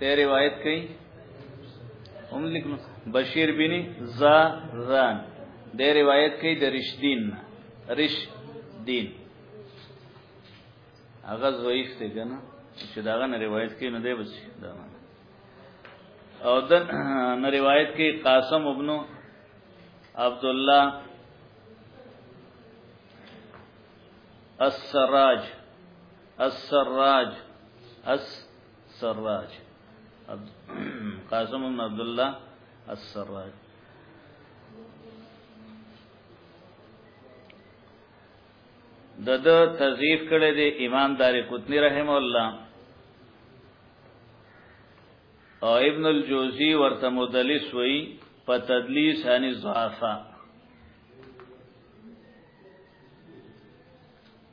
ته روایت کوي هم لیکم بشیر بن زران د روایت کوي د رشدین رش دین هغه ضعیف دی کنه چې دا غن روایت کوي نه دی بس دا او د نه روایت کوي قاسم ابن عبد الله السراج السراج اس سراج قاسم بن عبد الله السراج د د تضعیف کړي دی امام دار قطنی رحم الله او ابن الجوزی ورته مدلس وی په تدلیس هني ضعفا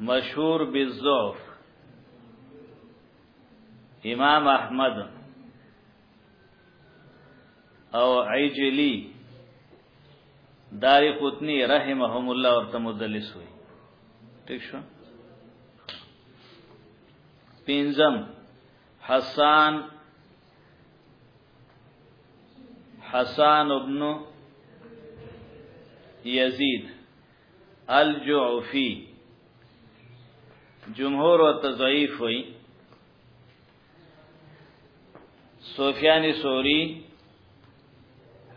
مشهور بالضعف امام احمد او عجلی داری قطنی رحمهم الله ورته مدلس وي ٹھیک شو پینزم حسان حسان ابن یزید الجعفی جمهور او تضعیف وی سفیان سوری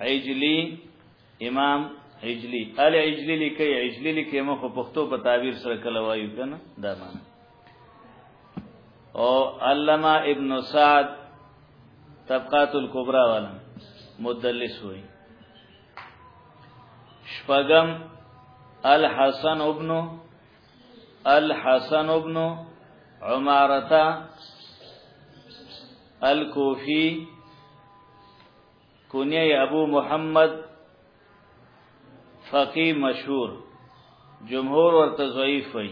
عجلی امام عجلی ال عجلی لیکي عجلی لیکي مخ پښتو په تعبیر سره کله وایو کنه دا معنی او علامه ابن سعد طبقات الكبرى والا مدلس ہوئی شپغم الحسن ابن الحسن ابن عمارتا الکوفی کنیه ابو محمد فقی مشهور جمهور ورته ضعیف وي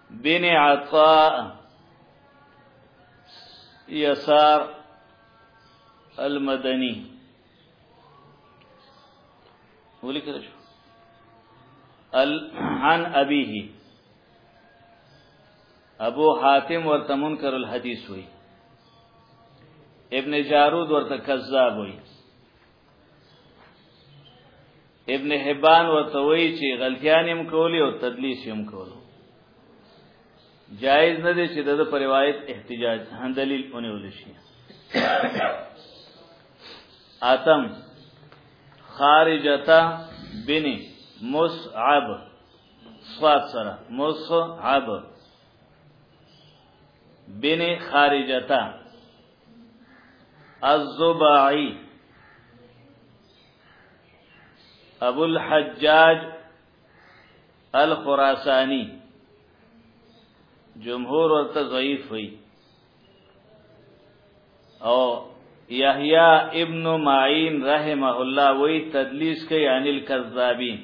بن عطاء يسار المدني ولي كده شو عن ابيه ابو حاتم ورته منکر الحدیث وی ابن جارود ورته کذاب وی ابن حبان ورته وی چې غلطیان هم کولی او تدلیس هم کولی جائز نه دی چې د پر روایت احتجاج هم دلیل اونې ولشي اتم خارجتا بن مصعب صاد سره مصعب بن خارجتا الزبعی ابو الحجاج الخراسانی جمهور ورته ضعیف وی او یحیی ابن معین رحمه الله وی تدلیس کوي عن الكذابین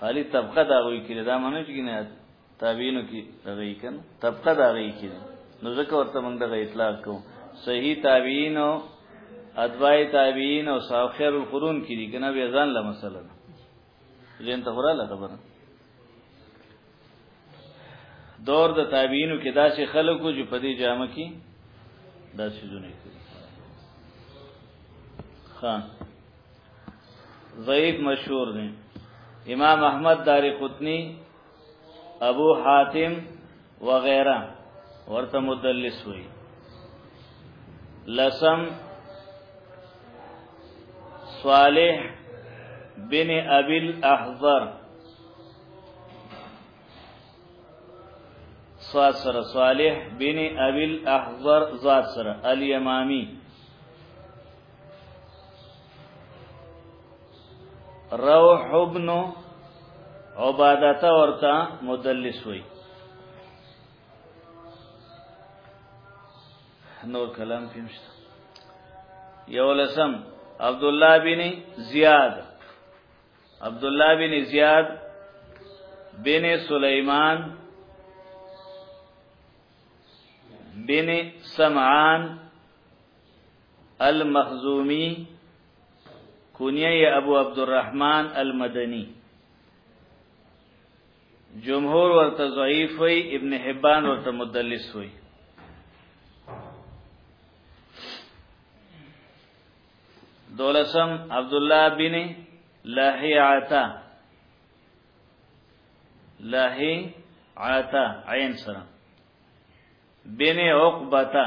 خالی طبقه دا غوي کړي دا معنی چې نه تابعینو کې دغې کنه طبقه دا غوي کړي نو ځکه ورته موږ دغه اطلاق کوو صحیح تابعینو ادوای تابعین او ساخر القرون کې دي کنه بیا ځان له مسله زین ته خورا خبره دور د تابعینو کې داسې خلکو چې په دې جامه کې داسې زونه کوي خان ضعیف مشهور دی امام احمد داری قطنی ابو حاتم وغیرہ ورته مدلس وی لسم صالح بن ابي الاحضر صاد سره صالح بن ابي الاحضر ذات سره اليمامي روح ابن عبادت ورتا مدلس وی نور کلام پیمشت یولسم عبد الله بن زیاد عبد الله بن زیاد بن سلیمان بن سمعان المخزومی کنیه ابو عبد الرحمن المدنی جمهور ورته ضعیف وی ابن حبان ورته مدلس وی دولسم عبد الله بن لهیعتا لهیعتا عین سره بن عقبتا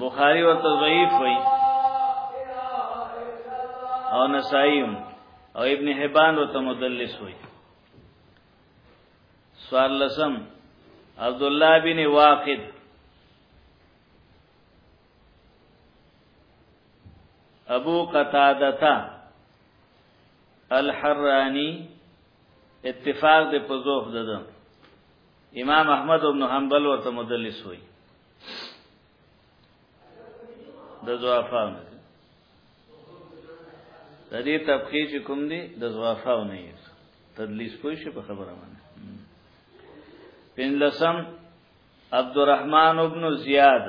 بخاری ورته ضعیف وای او نسائی او ابن حبان ورته مدلس وای سوال لسم عبد الله بن واقد ابو قتادتا الحرانی اتفاق د پزوف ددم امام احمد ابن حنبل ورته مدلس وای د زوافان د دې تبخی چې کوم دی د زوافاو نه یې تدلیس پوه شي په خبره باندې پنځلسم عبدالرحمن ابن زیاد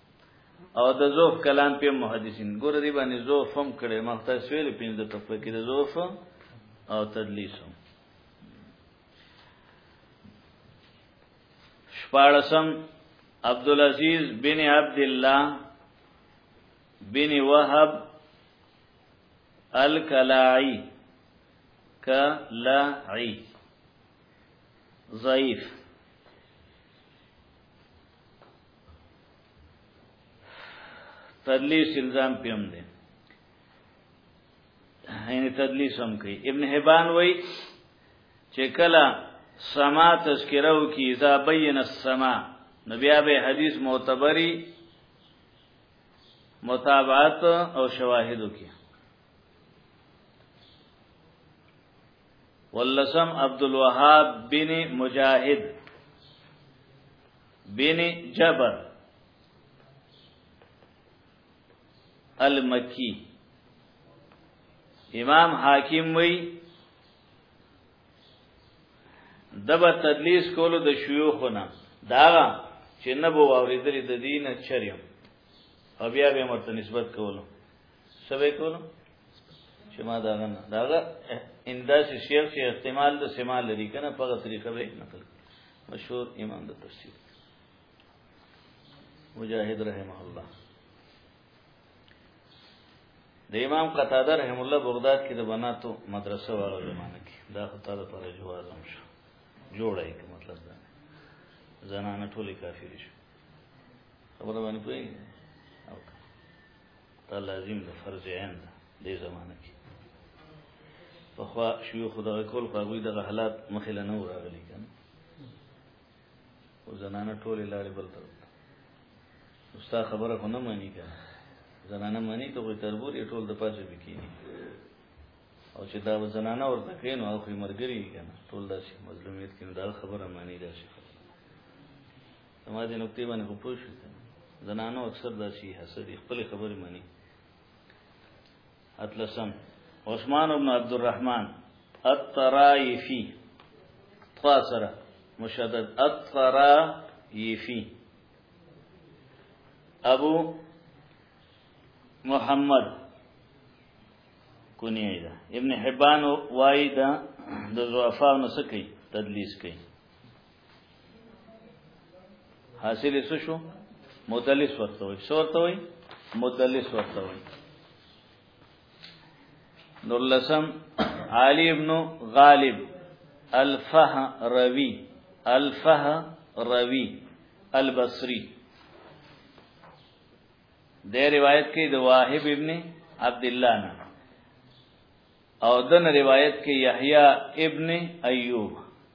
او د زوف کلام په محدثین ګور دی باندې زوف هم کړي مخته سویل پینځه تفه کې د زوف او تدلیس هم شپارسم عبد العزيز بن عبد الله بن وهب الکلاعی کلاعی ضعیف تدلیس الزام پیم دی یعنی تدلیس هم کوي ابن حبان وای چې کله سما تذکره وکي اذا بین السما نو بیا به حدیث معتبری متابعت او شواهد وکي واللسم عبد الوهاب بن مجاهد بن جبر المکی امام حاکم وی دبا تدلیس کولو د شیوخونه داغه چې نه بو اوریدل د دینه چریم او بیا به مرته نسبت کولو سبې کولو چې ما دا نه دا انداز شیخ چې احتمال د سما لري کنه په طریقه به نقل مشهور امام د تفسیر مجاهد رحمه الله د امام قتاده رحم الله بغداد کې د بناتو مدرسه والا زمانه کې دا خطا د پر جواز هم شو جوړای کې مطلب دا زنانه ټولې کافر شو خبره باندې پوهیږي او دا لازم ده فرض عین ده دې زمانه کې په خوا شيوخ دا کول خو غوي دغه حالات مخې له نه راغلي کنه او زنانه ټولې لاړې بل تر ستا خبره خو نه مانی کنه زنانه مانی ته وي تربور یې ټول د پاسه بکینی او چې دا زنانه ورته کینو او خو مرګري کنه ټول داسې مظلومیت کینو دا خبره مانی دا شي سماجی نقطې باندې خو پوه شو زنانو اکثر داسې حسد خپل خبره مانی اتلسم عثمان ابن عبد الرحمن الطرائفی طا سره مشدد الطرائفی ابو محمد کنیه ده ابن حبان وای ده د زوافا نو سکی تدلیس کوي حاصل څه شو مدلس ورته وي څو ورته وي مدلس ورته وي نور لسم علی ابن غالب الفه روی الفه روی البصری د روایت کې د واهب ابن عبد الله نه او دن روایت کې یحیی ابن ایوب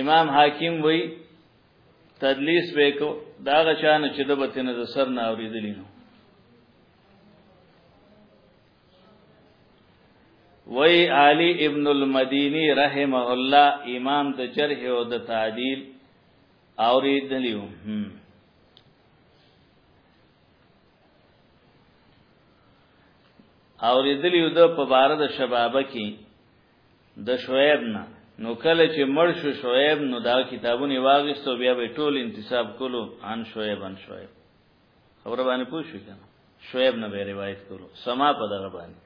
امام حاکم وی تدلیس وکړو دا غشان چې د بتنه د سر نه اوریدلی نو وی علی ابن المدینی رحمه الله امام د جرح او د تعدیل اوریدلی و اوریدلی و د په بار د شبابه کې د شعیب نه نو کله چې مړ شو شعیب نو دا کتابونه واغستو بیا به ټول انتساب کولو ان شعیب ان شعیب خبر باندې پوښی کنه شعیب نه به روایت کولو سما په دغه باندې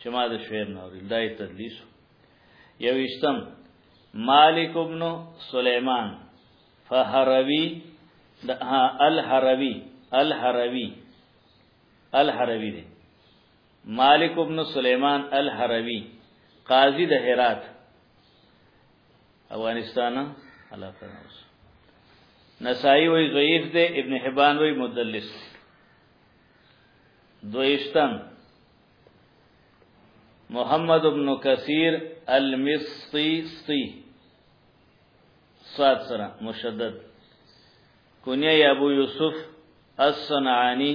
چې ما د شعیب نه اورل دای تدلیس یو اشتم مالک ابن سلیمان فهروی د الهروی الهروی الهروی دی مالک بن سلیمان الهروی قاضی د هرات افغانستان علاقه اوس نسائی وی ضعیف دے ابن حبان وی مدلس دویشتم محمد ابن کثیر المصیصی سات سره مشدد کنیه ابو یوسف الصنعانی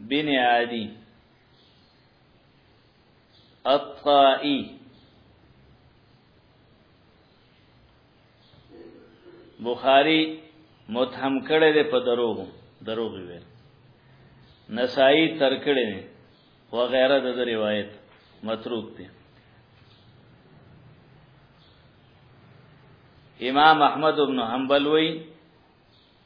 بن عادی الطائی بخاری متهم کړی دی په دروغ دروغ ویل نسائی تر کړی دی و غیره د روایت متروک دی امام احمد ابن حنبل وی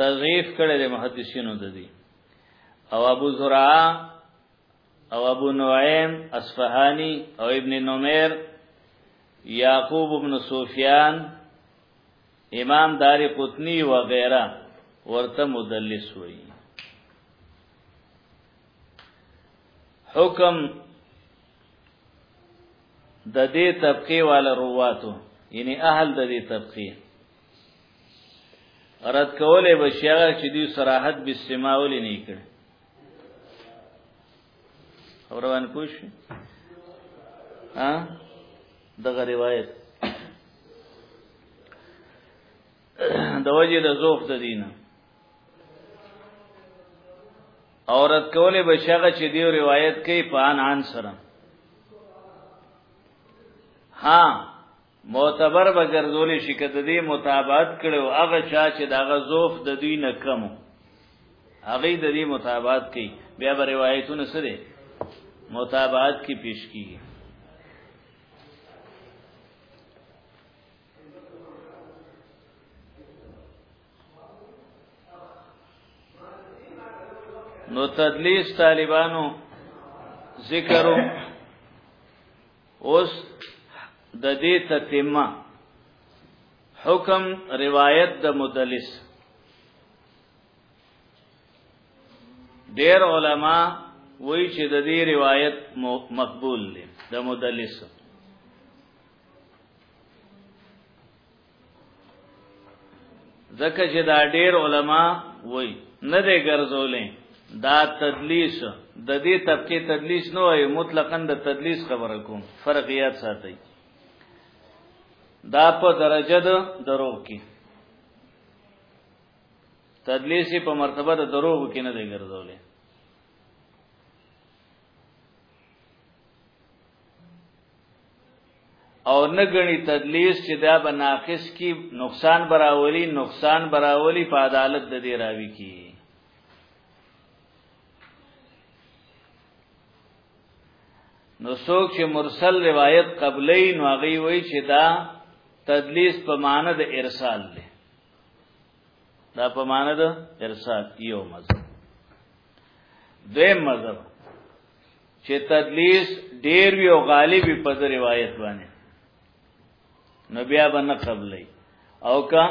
تضعیف کړي د محدثینو د دي او ابو زرع او ابو نعیم اصفهانی او ابن نمیر یعقوب ابن سفیان امام دار قطنی و غیره ورته مدلس وی حکم د دې طبقه والا رواتو یعنی اهل د دې طبقه رد کوله بشیغه چې دی صراحت به سماول نه کړ اوروان کوش ها دغه روایت د وجه د زوف د دینه عورت کولې بشغه چې دیو روایت کوي پان ان سره ها معتبر بغرزولې شکایت دې متابعت کړو هغه چا چې دغه زوف د دوی نه کمو هغه د دې متابعت کوي بیا به روایتونه سره متابعت کی پیش کیږي نو تدلیس طالبانو ذکرو اوس د دې تتمه حکم روایت د مدلس ډیر علما وایي چې د دې روایت مقبول دی د مدلس ځکه چې دا ډیر علما وایي نه دی ګرځولې دا تدلیس د دې طبقه تدلیس نه وایي مطلقاً د تدلیس خبره کوم فرقیات ساتي دا په درجه د دروغ کې تدلیس په مرتبه د دروغ کې نه دی ګرځولې او نه غني تدلیس چې دا به ناقص کی نقصان براولي نقصان براولي په عدالت د دی راوي کی نو څوک چې مرسل روایت قبلې نو هغه وی چې دا تدلیس په معنی د ارسال دی دا په معنی ده ارشاد یو مذهب دویم مذهب چې تدلیس ډیر وی او غالب په د روایت باندې نو بیا به نه قبلې او کا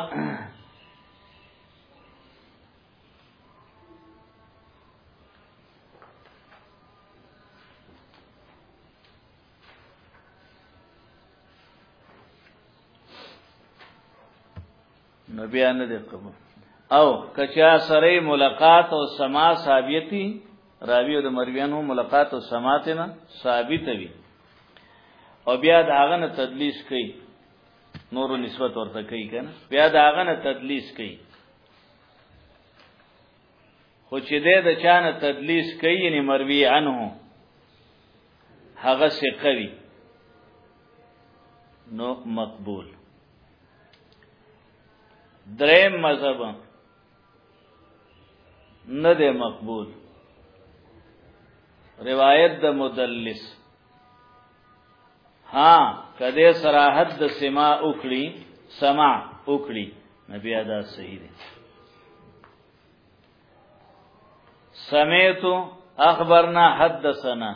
نبی ان دې قبول او کچا سره ملاقات او سما ثابتي راوی او د مرویانو ملاقات او سماتنه ثابت وي او بیا د هغه نه تدلیس کوي نور نسبت ورته کوي کنه بیا د هغه نه تدلیس کوي خو چې دې د چانه تدلیس کوي نه مروی عنه هغه څه کوي نو مقبول دریم مذهب نه دی مقبول روایت د مدلس ها کده صراحت د سما اوکړي سما اوکړي نبی ادا صحیح دی سمیتو اخبرنا حدثنا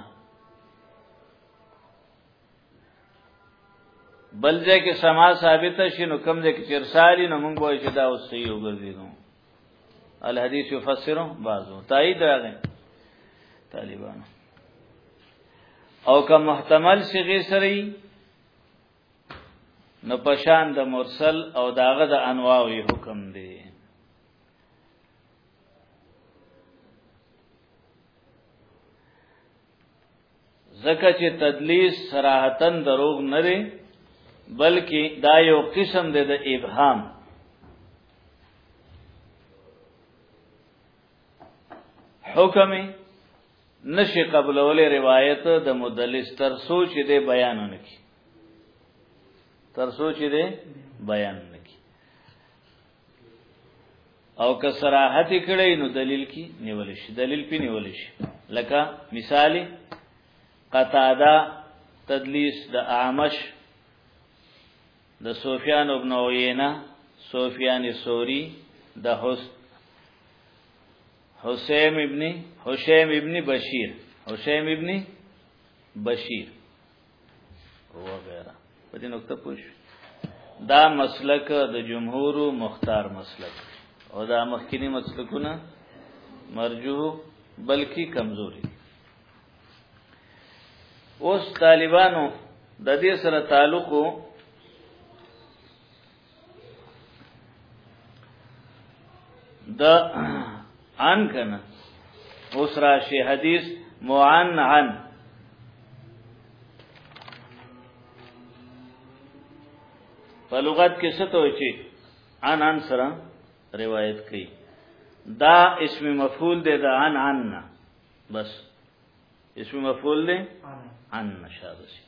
بل ځای کې سما ثابت شي نو کم ځای کې چرسالي نو موږ وایو چې دا اوس صحیح وګرځي نو الحديث يفسره بعضو تایید راغی طالبان او که محتمل صيغه سره نو پشان د مرسل او داغه د انواع حکم دی ځکه چې تدلیس صراحتا دروغ نه دی بلکې دا یو قسم دی د ابهام حکم نشي قبلولې روایت د مدلس تر سوچ دې بیان نکي تر سوچ دې بیان نکي او که صراحت کړي نو دلیل کی نیول شي دلیل پی نیول شي لکه مثال قتاده تدلیس د اعمش د سفیان ابن عینه سفیان سوری د حسین ابن حسین ابن بشیر حسین ابن بشیر وغیرہ په دې نقطه پوښ دا مسلک د جمهور مختار مسلک او دا مخکینی مسلکونه مرجوه بلکې کمزوري اوس طالبانو د دې سره تعلق د ان کنه اوس راشي حدیث معن عن په لغت کې څه ته وچی ان ان سره روایت کړي دا اسم مفعول دی دا ان ان بس اسم مفعول دی ان مشابه شي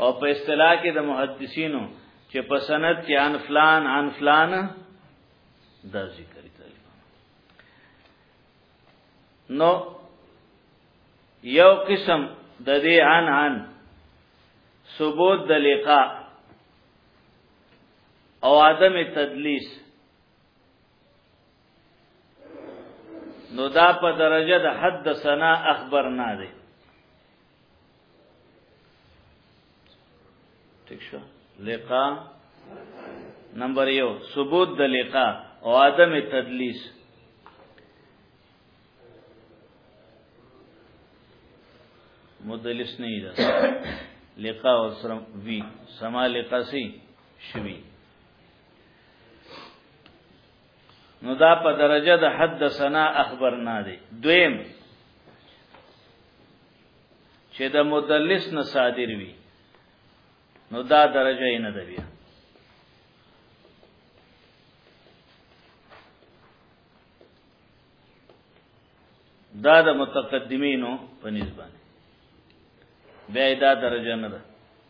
او په اصطلاح کې د محدثینو چې په سند کې ان فلان ان فلان دا ذکر کوي نو یو قسم د دې ان ان ثبوت د لقاء او عدم تدلیس نو دا په درجه د حد سنا اخبر نه دی ٹھیک شو لقا نمبر یو ثبوت د لقا او عدم تدلیس مدلس نه ده لقا او سره وی سما لقا سي شوی نو دا په درجه د حدثنا اخبرنا دی دویم چې د مدلس نه صادر وي نو دا درجه یې نه دی بیا دا د متقدمینو په نسبت بیا دا درجه نه ده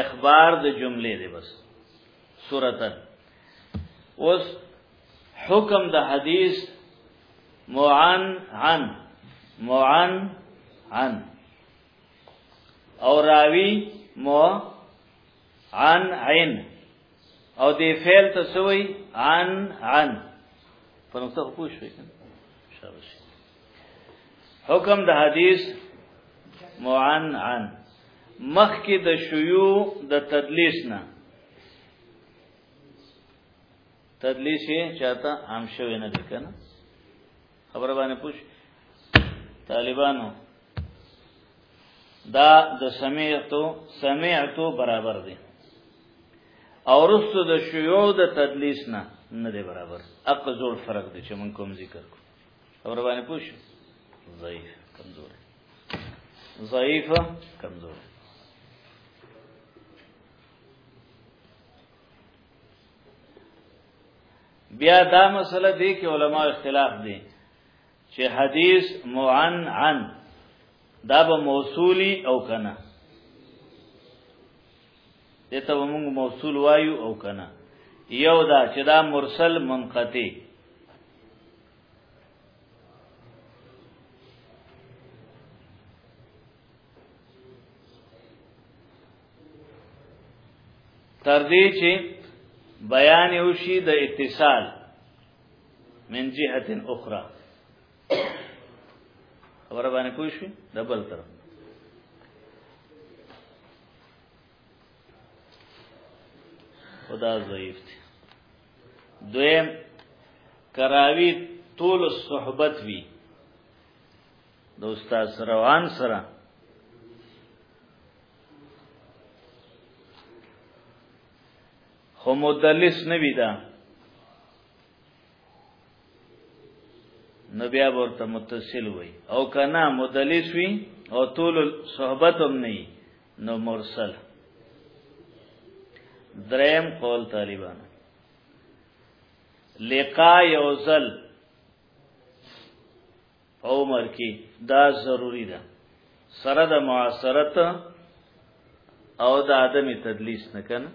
اخبار د جملې دی بس سورتن اوس حکم د حدیث معن عن معن عن او راوی مو عن عین او دی فعل ته سوی عن عن په نقطه پوښښ وکړه شابه حکم د حدیث معن عن مخ کې د شیوع د تدلیس نه تدلیس یې چاته عام شوی نه کنه خبر باندې پوښ طالبانو دا د سمعتو سمعتو برابر دی او رسو د شیوع د تدلیس نه نه دی برابر اقزول فرق دی چې من کوم ذکر کوم خبر باندې پوښ ضعیف کمزور ضعیف کمزور بیا دا مسله دی کې علما اختلاف دي چې حدیث معن عن دا به موصولی او کنه دته موږ موصول وایو او کنه یو دا چې دا مرسل منقطع تر دې چې بیان وشي د اتصال من جهه اخرى خبر باندې پوه شئ د بل طرف خدا ضعیف دی دویم کراوی طول صحبت وی د استاد سره وان سره خو مدلس نه وی دا نو بیا ورته متصل وای او کنا مدلس وی او طول صحبت هم نه نو مرسل دریم قول طالبان لقا یوزل عمر کې دا ضروری ده سره د معاصرت او د عدم تدلیس نه کنه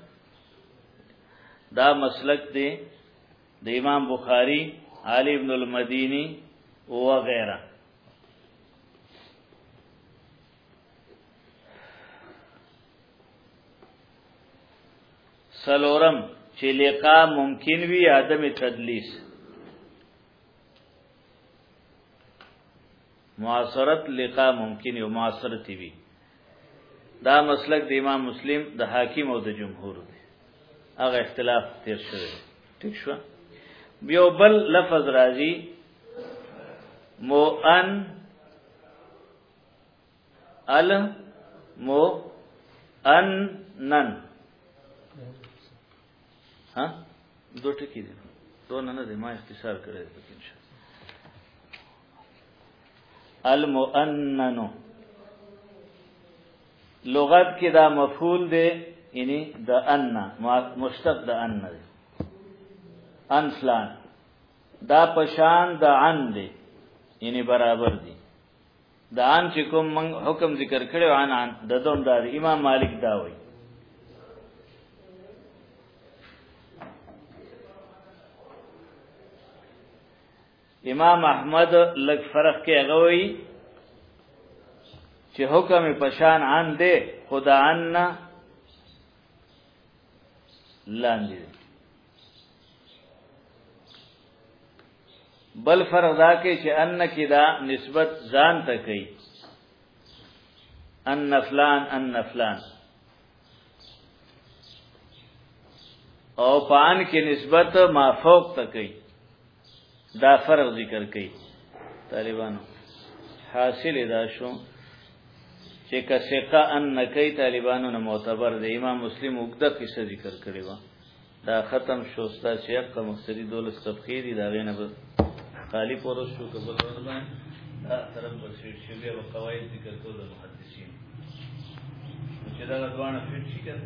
دا مسلک دی د امام بخاری علی ابن المدینی و غیره سلورم چې لقا ممکن وي عدم تدلیس معاصرت لقا ممکن یو معاصرت وي دا مسلک د امام مسلم د حاکم او د جمهور دی هغه اختلاف تیر شوی ٹھیک شو بیا بل لفظ راځي مو ان ال مو ان نن ها دوه ټکي دي دوه نه دي ما اختصار کړی دی پکې انشاء المؤنن لغت کې دا مفعول دی یعنی د ان مشتق د ان دی ان فلان دا پشان د عن دی یعنی برابر دی دا ان چې کوم من حکم ذکر کړو ان ان د دوم دا امام مالک دا وای امام احمد لګ فرق کې هغه وای چې حکم پشان ان دے خدا ان لاندې بل فرق دا کې چې ان کې دا نسبت ځان ته کوي ان فلان ان فلان او پان کې نسبت ما فوق ته کوي دا فرق ذکر کوي طالبانو حاصل دا شو چې کسقه ان کوي طالبانو نه معتبر دی امام مسلم وګدا قصه ذکر کړی و دا ختم شو ستا چې حق مخسری دولس صفحې دي دا غینه به خالی پورس شو که بل ورځ باندې دا طرف به شوي شي بیا به قواعد ذکر کول د محدثین چې دا دوانه فټ شي کنه